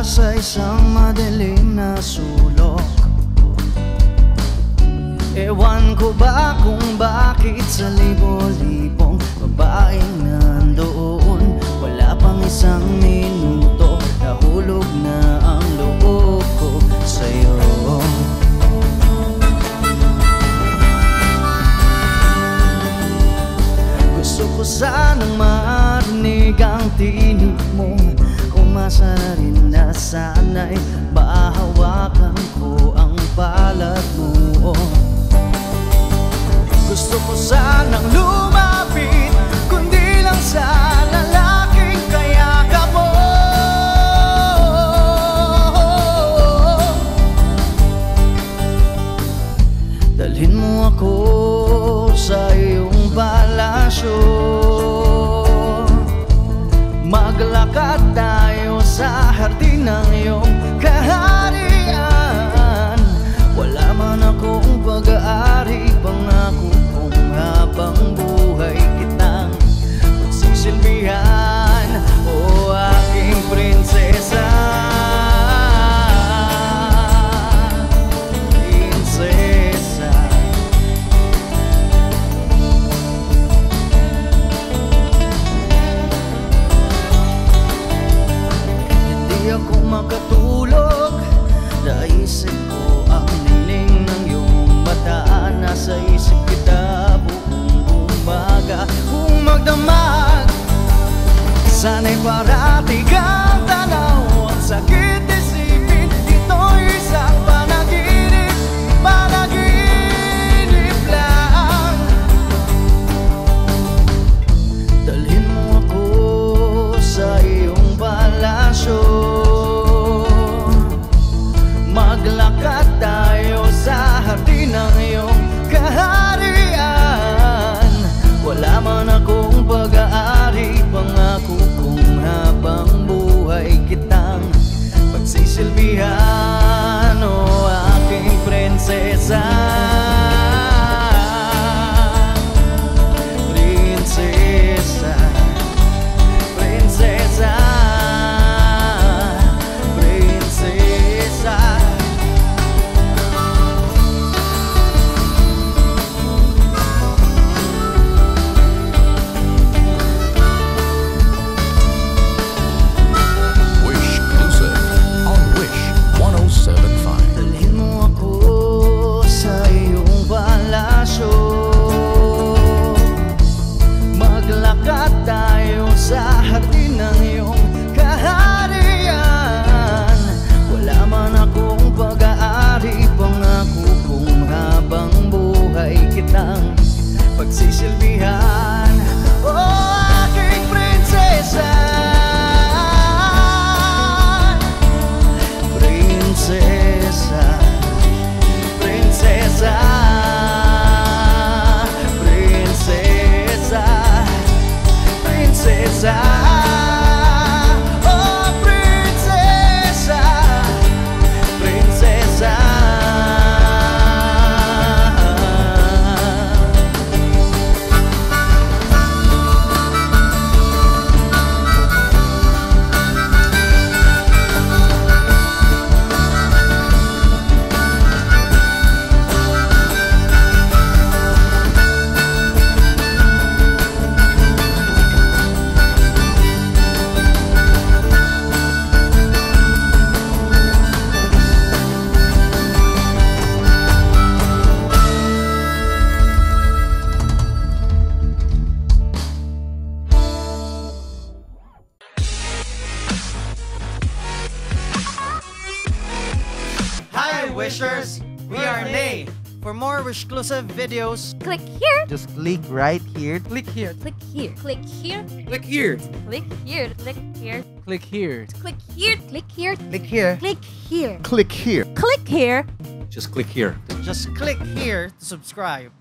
mula sa isang madilim na sulok Ewan ko ba kung bakit sa libo-libong babaeng nandoon Wala pang isang minuto, nahulog na ang loob ko sa'yo. Gusto ko sanang marinig ang tinig mo Kung masarap sana'y mahawakan ko ang balat mo. Gusto ko sanang lumapit Kundi lang sa lalaking kaya mo. Dalhin mo ako sa iyong palasyo. Maglakad tayo iyong kaharian. Wala man akong pag-aari Pangako makatulog. Naisip ko ang niling ng iyong mata. Nasa isip kita buong umaga. Kung magdamag Sana'y parati kang tanaw Ang sakit Wishers! We are Nay! For more exclusive videos, Click here. Just click right here. Click here. Click here. Click here. Click here. Click here. Click here. Click here. Click here. Click here. Click here. Click here. Click here. Click here. Just click here. just click here to subscribe.